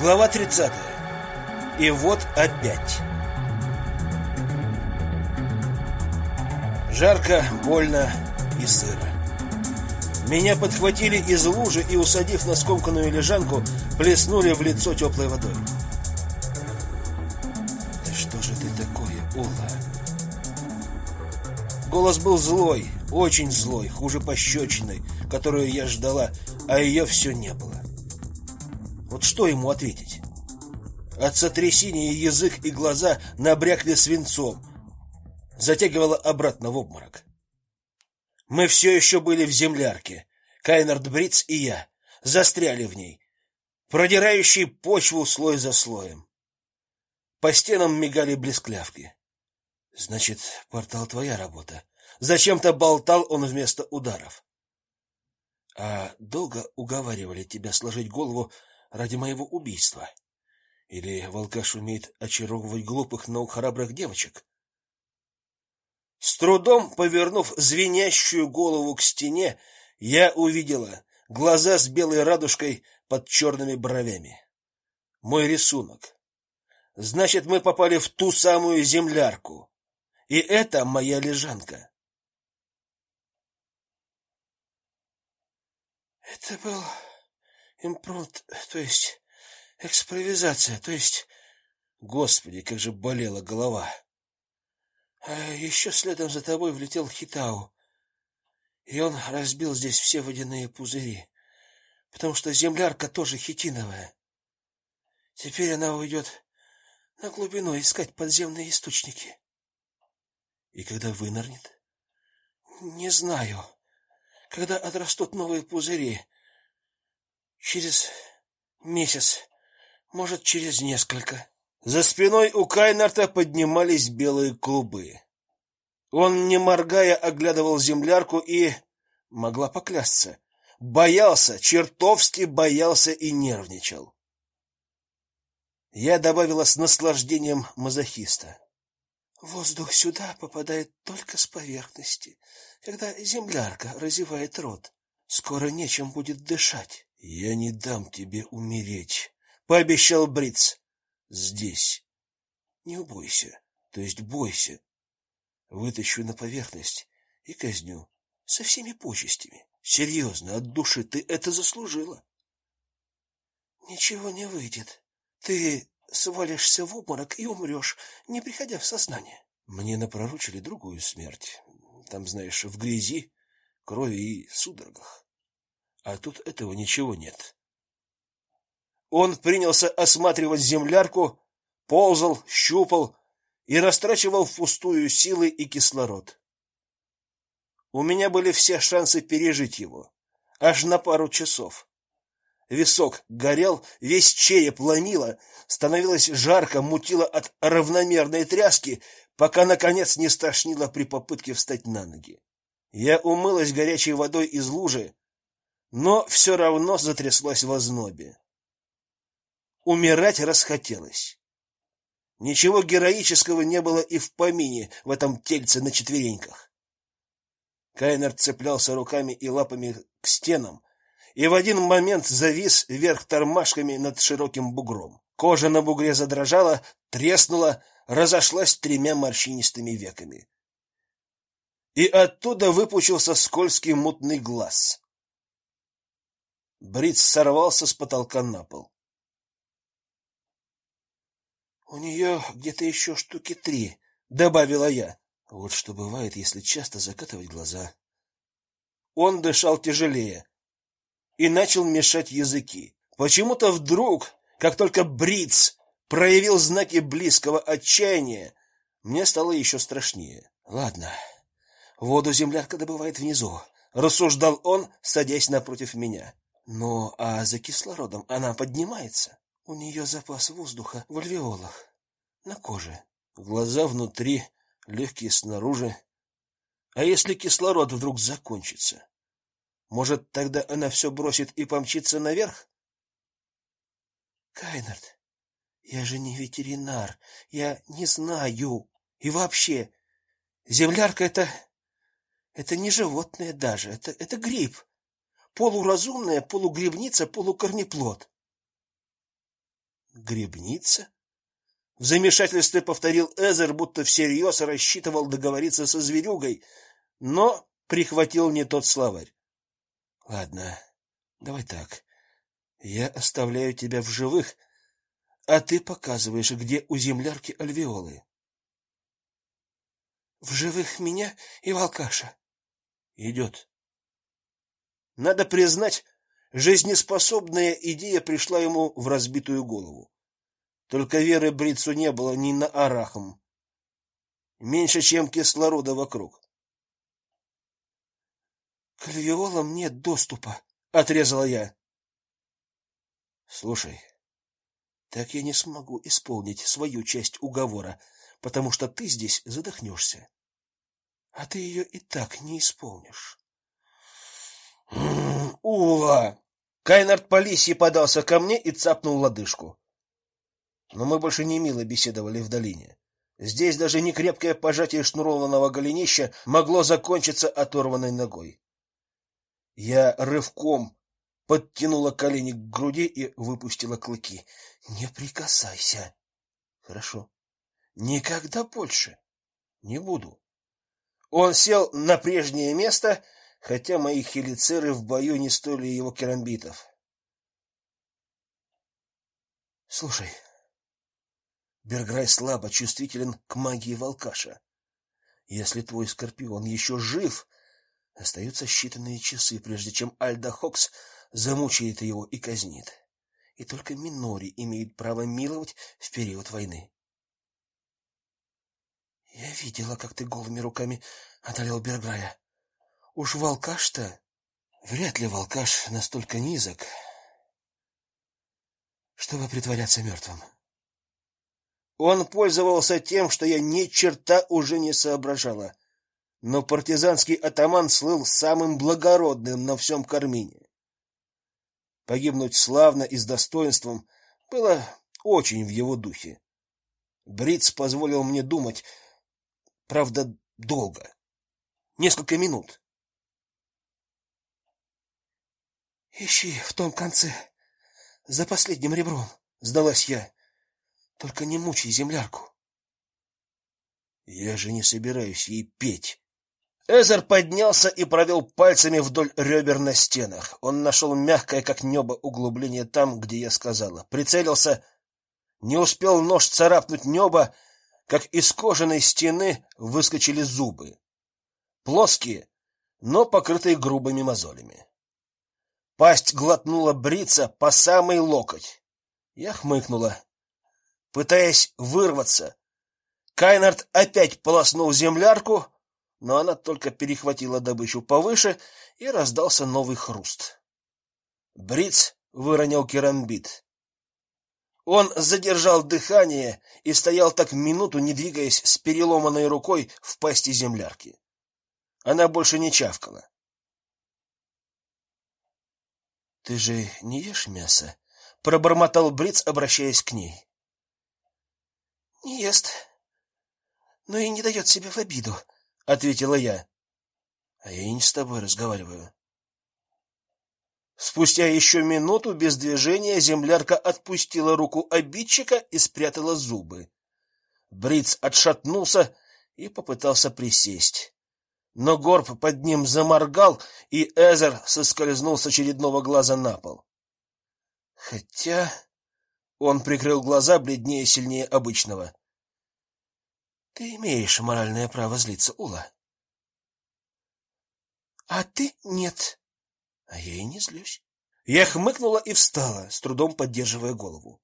Глава 30. И вот опять. Жарко, больно и сыро. Меня подхватили из лужи и, усадив на скомканную лежанку, плеснули в лицо теплой водой. Да что же ты такое, Ула? Голос был злой, очень злой, хуже пощечиной, которую я ждала, а ее все не было. Вот что ему ответить? От сотрясения язык и глаза набрякли свинцом, затягивало обратно в обморок. Мы все еще были в землярке, Кайнард Бриц и я, застряли в ней, продирающий почву слой за слоем. По стенам мигали блесклявки. Значит, портал твоя работа. Зачем-то болтал он вместо ударов. А долго уговаривали тебя сложить голову ради моего убийства? Или волкаш умеет очаровывать глупых, но храбрых девочек? С трудом повернув звенящую голову к стене, я увидела глаза с белой радужкой под черными бровями. Мой рисунок. Значит, мы попали в ту самую землярку. И это моя лежанка. Это был импромт, то есть экспровизация, то есть Господи, как же болела голова. А еще следом за тобой влетел Хитау. И он разбил здесь все водяные пузыри, потому что землярка тоже хитиновая. Теперь она уйдет на глубину искать подземные источники. И когда вынырнет? Не знаю когда отрастут новые пузыри. Через месяц, может, через несколько. За спиной у Кайнарта поднимались белые клубы. Он, не моргая, оглядывал землярку и могла поклясться, боялся, чертовски боялся и нервничал. Я добавила с наслаждением мазохиста. Воздух сюда попадает только с поверхности, когда землярка разевает рот. Скоро нечем будет дышать. Я не дам тебе умереть, пообещал Бриц. Здесь. Не убойся, то есть бойся. Вытащу на поверхность и казню со всеми почестями. Серьезно, от души ты это заслужила. Ничего не выйдет. Ты свалишься в обморок и умрешь, не приходя в сознание. Мне напророчили другую смерть. Там, знаешь, в грязи, крови и судорогах. А тут этого ничего нет. Он принялся осматривать землярку, ползал, щупал и растрачивал впустую силы и кислород. У меня были все шансы пережить его, аж на пару часов. Висок горел, весь череп ломило, становилось жарко, мутило от равномерной тряски, пока наконец не стошнило при попытке встать на ноги. Я умылась горячей водой из лужи, но все равно затряслась в ознобе. Умирать расхотелось. Ничего героического не было и в помине в этом тельце на четвереньках. Кайнер цеплялся руками и лапами к стенам, и в один момент завис вверх тормашками над широким бугром. Кожа на бугре задрожала, треснула, разошлась тремя морщинистыми веками. И оттуда выпучился скользкий мутный глаз. Бриц сорвался с потолка на пол. У нее где-то еще штуки три, добавила я. Вот что бывает, если часто закатывать глаза. Он дышал тяжелее и начал мешать языки. Почему-то вдруг, как только Бриц проявил знаки близкого отчаяния, мне стало еще страшнее. Ладно. Воду землярка добывает внизу, рассуждал он, садясь напротив меня. Но а за кислородом она поднимается. У нее запас воздуха в альвеолах, на коже. Глаза внутри, легкие снаружи. А если кислород вдруг закончится? Может, тогда она все бросит и помчится наверх? Кайнард, я же не ветеринар, я не знаю. И вообще, землярка это это не животное даже, это это гриб. Полуразумная полугрибница, полукорнеплод. Гребница? В замешательстве повторил Эзер, будто всерьез рассчитывал договориться со зверюгой, но прихватил не тот словарь. Ладно, давай так. Я оставляю тебя в живых, а ты показываешь, где у землярки альвеолы. В живых меня и волкаша. Идет. Надо признать, жизнеспособная идея пришла ему в разбитую голову. Только веры Брицу не было ни на арахом. Меньше, чем кислорода вокруг. К альвеолам нет доступа, отрезала я. Слушай, так я не смогу исполнить свою часть уговора, потому что ты здесь задохнешься. А ты ее и так не исполнишь. Ула! Кайнард Полиси подался ко мне и цапнул лодыжку. Но мы больше не мило беседовали в долине. Здесь даже не крепкое пожатие шнурованного голенища могло закончиться оторванной ногой. Я рывком подтянула колени к груди и выпустила клыки. Не прикасайся. Хорошо. Никогда больше. Не буду. Он сел на прежнее место, хотя мои хелицеры в бою не стоили его керамбитов. Слушай, Берграй слабо чувствителен к магии волкаша. Если твой скорпион еще жив, остаются считанные часы, прежде чем Альда Хокс замучает его и казнит. И только Минори имеет право миловать в период войны. Я видела, как ты голыми руками одолел Берграя. Уж волкаш-то вряд ли волкаш настолько низок, чтобы притворяться мертвым. Он пользовался тем, что я ни черта уже не соображала. Но партизанский атаман слыл самым благородным на всем Кармине. Погибнуть славно и с достоинством было очень в его духе. Бриц позволил мне думать, правда, долго. Несколько минут. Ищи в том конце, за последним ребром, сдалась я. Только не мучай землярку. Я же не собираюсь ей петь. Эзер поднялся и провел пальцами вдоль ребер на стенах. Он нашел мягкое, как небо, углубление там, где я сказала. Прицелился, не успел нож царапнуть небо, как из кожаной стены выскочили зубы. Плоские, но покрытые грубыми мозолями. Пасть глотнула брица по самый локоть. Я хмыкнула, пытаясь вырваться. Кайнард опять полоснул землярку, но она только перехватила добычу повыше, и раздался новый хруст. Бриц выронил керамбит. Он задержал дыхание и стоял так минуту, не двигаясь с переломанной рукой в пасти землярки. Она больше не чавкала. Ты же не ешь мясо, пробормотал Бриц, обращаясь к ней. Не ест, но и не дает себе в обиду, ответила я. А я и не с тобой разговариваю. Спустя еще минуту без движения землярка отпустила руку обидчика и спрятала зубы. Бриц отшатнулся и попытался присесть. Но горб под ним заморгал, и Эзер соскользнул с очередного глаза на пол. Хотя он прикрыл глаза, бледнее сильнее обычного. Ты имеешь моральное право злиться, Ула. А ты нет. А я и не злюсь. Я хмыкнула и встала, с трудом поддерживая голову.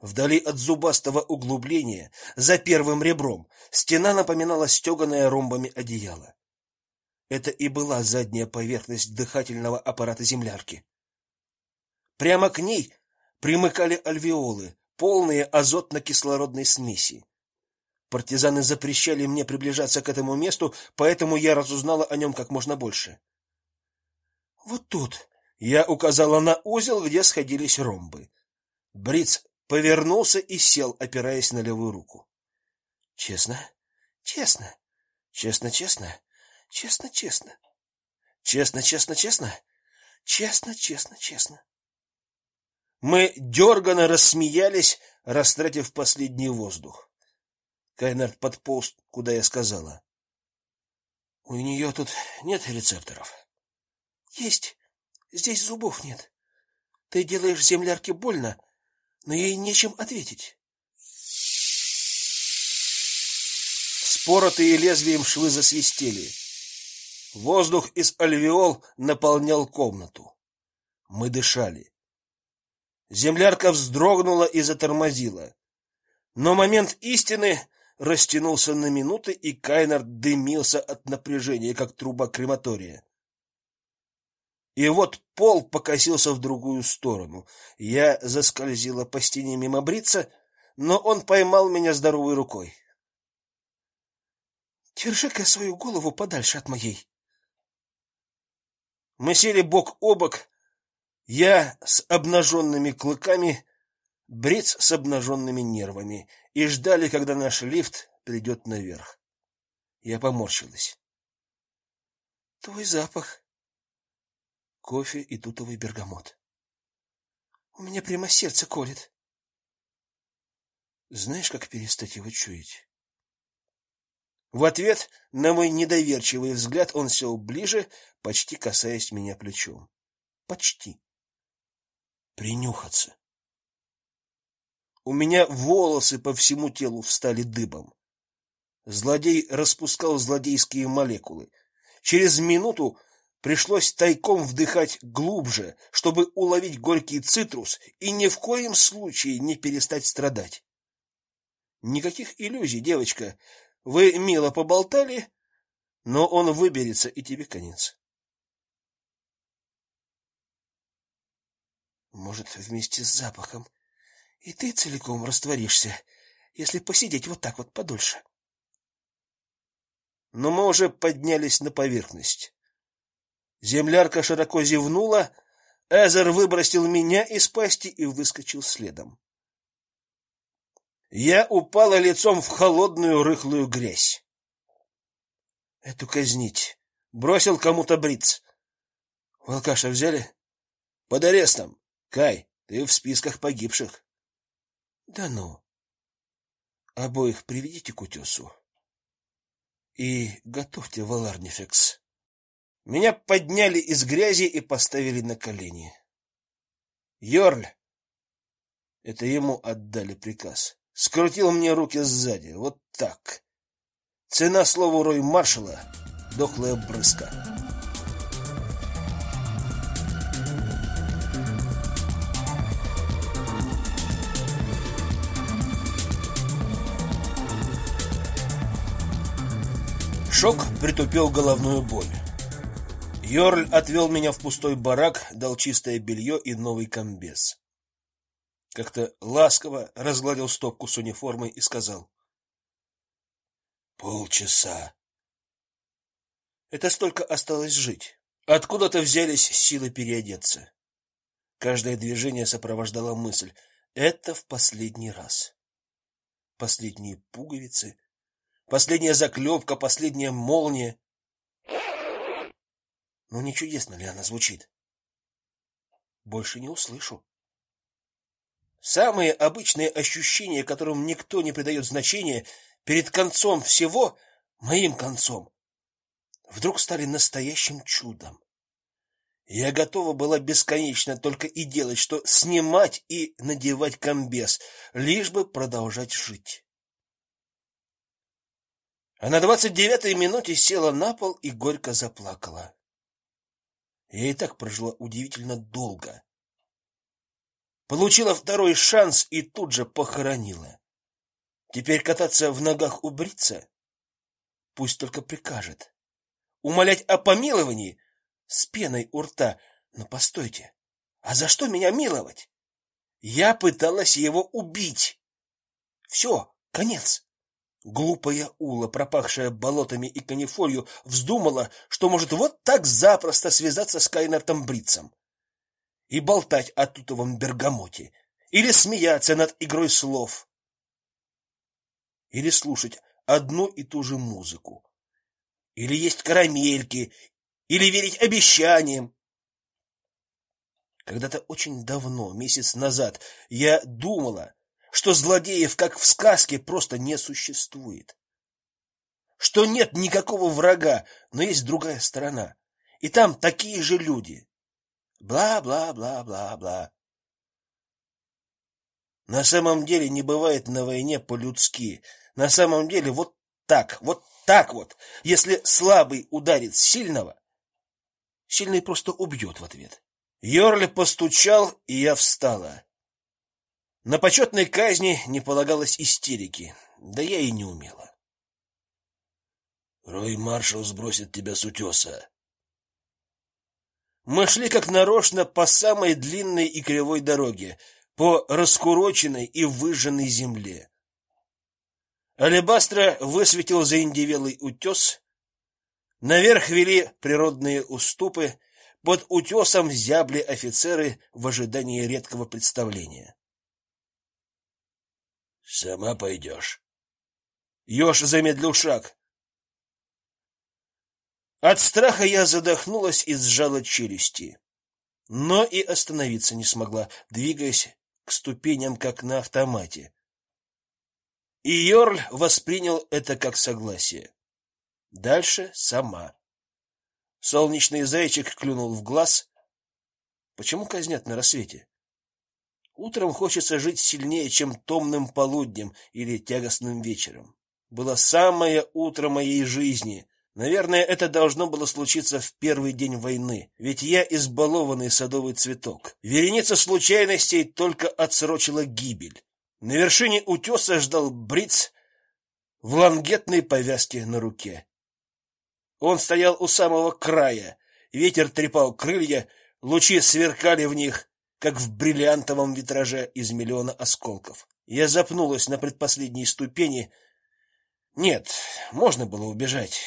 Вдали от зубастого углубления, за первым ребром, стена напоминала стеганое ромбами одеяло. Это и была задняя поверхность дыхательного аппарата землярки. Прямо к ней примыкали альвеолы, полные азотно-кислородной смеси. Партизаны запрещали мне приближаться к этому месту, поэтому я разузнала о нем как можно больше. Вот тут я указала на узел, где сходились ромбы. Бриц повернулся и сел, опираясь на левую руку. Честно? Честно. Честно, честно. Честно, честно. Честно, честно, честно. Честно, честно, честно. Мы дерганно рассмеялись, растратив последний воздух. Кайнард подполз, куда я сказала. У нее тут нет рецепторов. Есть. Здесь зубов нет. Ты делаешь землярке больно, но ей нечем ответить. Споротые лезвием швы засвистели. Воздух из альвеол наполнял комнату. Мы дышали. Землярка вздрогнула и затормозила. Но момент истины растянулся на минуты, и Кайнер дымился от напряжения, как труба крематория. И вот пол покосился в другую сторону. Я заскользила по стене мимо брица, но он поймал меня здоровой рукой. Держи-ка свою голову подальше от моей. Мы сели бок о бок, я с обнаженными клыками, Бриц с обнаженными нервами, и ждали, когда наш лифт придет наверх. Я поморщилась. Твой запах. Кофе и тутовый бергамот. У меня прямо сердце колет. Знаешь, как перестать его чуять? В ответ на мой недоверчивый взгляд он сел ближе, почти касаясь меня плечом. Почти. Принюхаться. У меня волосы по всему телу встали дыбом. Злодей распускал злодейские молекулы. Через минуту пришлось тайком вдыхать глубже, чтобы уловить горький цитрус и ни в коем случае не перестать страдать. Никаких иллюзий, девочка. Вы мило поболтали, но он выберется, и тебе конец. Может, вместе с запахом и ты целиком растворишься, если посидеть вот так вот подольше. Но мы уже поднялись на поверхность. Землярка широко зевнула, Эзер выбросил меня из пасти и выскочил следом. Я упала лицом в холодную рыхлую грязь. Эту казнить. Бросил кому-то бриц. Волкаша взяли? Под арестом. Кай, ты в списках погибших. Да ну. Обоих приведите к утесу. И готовьте валарнифекс. Меня подняли из грязи и поставили на колени. Йорль. Это ему отдали приказ. Скрутил мне руки сзади, вот так. Цена слову рой маршала дохлая брызга. Шок притупил головную боль. Йорль отвел меня в пустой барак, дал чистое белье и новый комбез. Как-то ласково разгладил стопку с униформой и сказал: "Полчаса. Это столько осталось жить. Откуда-то взялись силы переодеться. Каждое движение сопровождало мысль: это в последний раз. Последние пуговицы, Последняя заклепка, последняя молния. Но не чудесно ли она звучит? Больше не услышу. Самые обычные ощущения, которым никто не придает значения, перед концом всего, моим концом, вдруг стали настоящим чудом. Я готова была бесконечно только и делать, что снимать и надевать комбез, лишь бы продолжать жить. А на двадцать девятой минуте села на пол и горько заплакала. Я и так прожила удивительно долго. Получила второй шанс и тут же похоронила. Теперь кататься в ногах у брица? Пусть только прикажет. Умолять о помиловании с пеной у рта. Но постойте. А за что меня миловать? Я пыталась его убить. Все, конец. Глупая Ула, пропахшая болотами и канифолью, вздумала, что может вот так запросто связаться с Кайнертом Бритцем и болтать о тутовом бергамоте, или смеяться над игрой слов, или слушать одну и ту же музыку, или есть карамельки, или верить обещаниям. Когда-то очень давно, месяц назад, я думала, что злодеев, как в сказке, просто не существует. Что нет никакого врага, но есть другая сторона. И там такие же люди. Бла-бла-бла-бла-бла. На самом деле не бывает на войне по-людски. На самом деле вот так, вот так вот. Если слабый ударит сильного, сильный просто убьет в ответ. Йорли постучал, и я встала. На почетной казни не полагалось истерики, да я и не умела. Рой маршал сбросит тебя с утеса. Мы шли как нарочно по самой длинной и кривой дороге, по раскуроченной и выжженной земле. Алебастра высветил заиндевелый утес. Наверх вели природные уступы, под утесом зябли офицеры в ожидании редкого представления. Сама пойдешь?» Ёж замедлил шаг. От страха я задохнулась и сжала челюсти, но и остановиться не смогла, двигаясь к ступеням как на автомате. И Йорль воспринял это как согласие. Дальше сама. Солнечный зайчик клюнул в глаз. Почему казнят на рассвете? Утром хочется жить сильнее, чем томным полуднем или тягостным вечером. Было самое утро моей жизни. Наверное, это должно было случиться в первый день войны, ведь я избалованный садовый цветок. Вереница случайностей только отсрочила гибель. На вершине утеса ждал Бриц в лангетной повязке на руке. Он стоял у самого края. Ветер трепал крылья, лучи сверкали в них, как в бриллиантовом витраже из миллиона осколков. Я запнулась на предпоследней ступени. Нет, можно было убежать.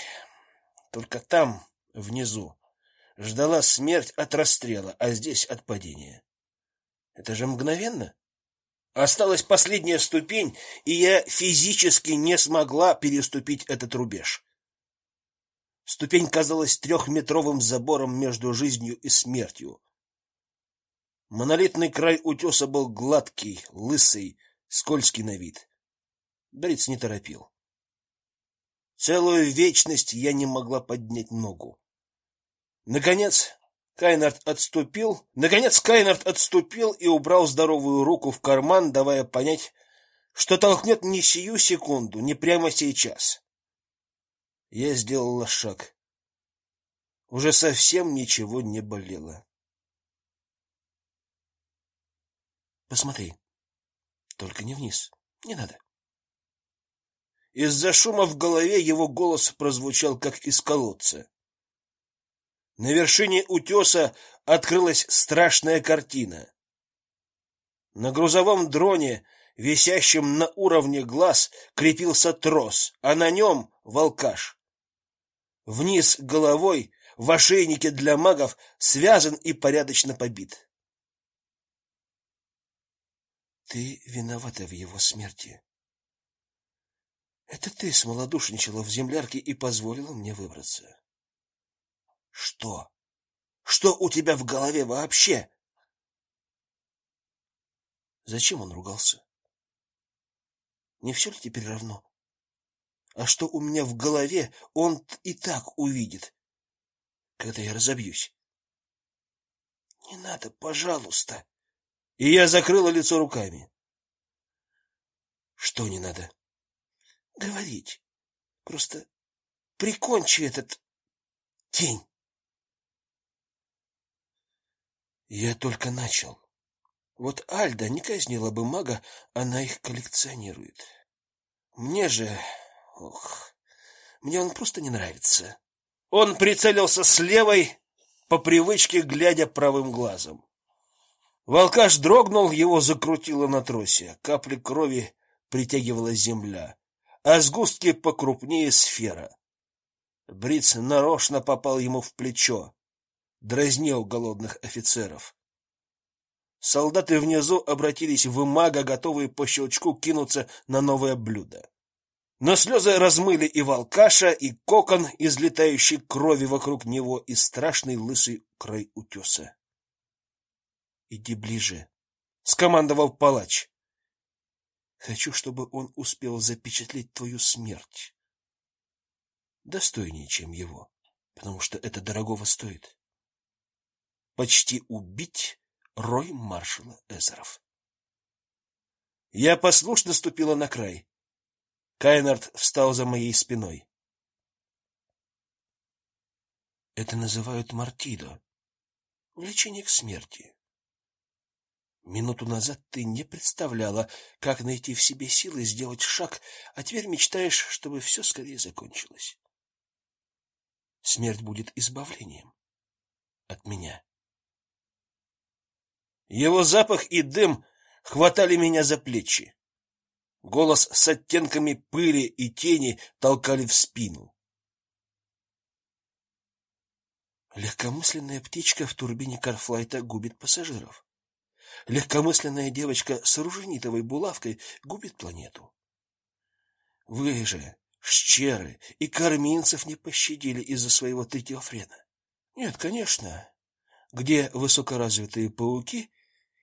Только там, внизу, ждала смерть от расстрела, а здесь от падения. Это же мгновенно. Осталась последняя ступень, и я физически не смогла переступить этот рубеж. Ступень казалась трехметровым забором между жизнью и смертью. Монолитный край утеса был гладкий, лысый, скользкий на вид. Бриц не торопил. Целую вечность я не могла поднять ногу. Наконец Кайнард отступил. Наконец Кайнард отступил и убрал здоровую руку в карман, давая понять, что толкнет не сию секунду, не прямо сейчас. Я сделала шаг. Уже совсем ничего не болело. Посмотри. Только не вниз. Не надо. Из-за шума в голове его голос прозвучал как из колодца. На вершине утеса открылась страшная картина. На грузовом дроне, висящем на уровне глаз, крепился трос, а на нем волкаш вниз головой, в ошейнике для магов, связан и порядочно побит. Ты виновата в его смерти. Это ты смолодушничала в землярке и позволила мне выбраться. Что? Что у тебя в голове вообще? Зачем он ругался? Не все ли теперь равно? А что у меня в голове, он и так увидит, когда я разобьюсь. Не надо, пожалуйста. И я закрыла лицо руками. Что не надо? Говорить. Просто прикончи этот тень. Я только начал. Вот Альда не казнила бы мага, она их коллекционирует. Мне же Ох, мне он просто не нравится. Он прицелился с левой, по привычке глядя правым глазом. Волкаш дрогнул, его закрутило на тросе. Капли крови притягивала земля, а сгустки покрупнее сфера. Бриц нарочно попал ему в плечо, дразнил голодных офицеров. Солдаты внизу обратились в мага, готовые по щелчку кинуться на новое блюдо. Но слезы размыли и волкаша, и кокон из летающей крови вокруг него, и страшный лысый край утеса. Иди ближе, скомандовал палач. Хочу, чтобы он успел запечатлеть твою смерть. Достойнее, чем его, потому что это дорогого стоит. Почти убить рой маршала Эзеров. Я послушно ступила на край. Кайнард встал за моей спиной. Это называют мартидо. Влечение к смерти. Минуту назад ты не представляла, как найти в себе силы сделать шаг, а теперь мечтаешь, чтобы все скорее закончилось. Смерть будет избавлением от меня. Его запах и дым хватали меня за плечи. Голос с оттенками пыли и тени толкали в спину. Легкомысленная птичка в турбине Карфлайта губит пассажиров. Легкомысленная девочка с оруженитовой булавкой губит планету. Вы же, щеры и корминцев не пощадили из-за своего третьего френа. Нет, конечно. Где высокоразвитые пауки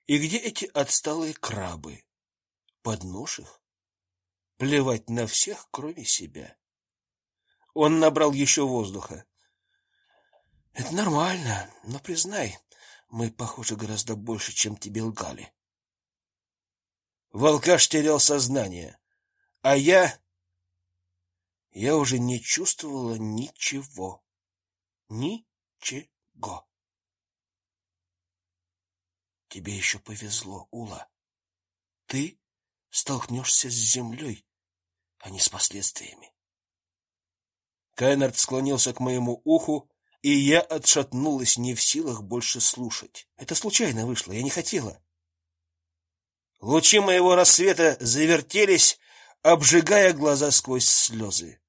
и где эти отсталые крабы? Поднож их. Плевать на всех, кроме себя. Он набрал еще воздуха. Это нормально, но признай, мы, похоже, гораздо больше, чем тебе лгали. Волкаш терял сознание, а я я уже не чувствовала ничего. Ничего. Тебе еще повезло, Ула. Ты столкнешься с землей, а не с последствиями. Кайнард склонился к моему уху, и я отшатнулась, не в силах больше слушать. Это случайно вышло, я не хотела. Лучи моего рассвета завертелись, обжигая глаза сквозь слезы.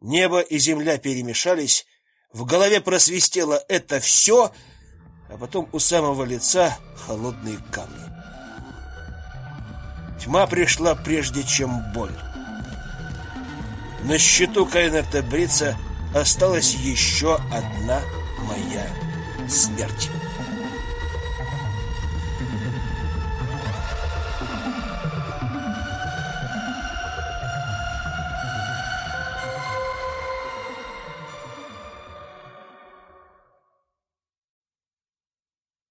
Небо и земля перемешались, в голове просвистело это все — а потом у самого лица холодные камни. Тьма пришла прежде, чем боль. На счету Кайнерта Брица осталась еще одна моя смерть.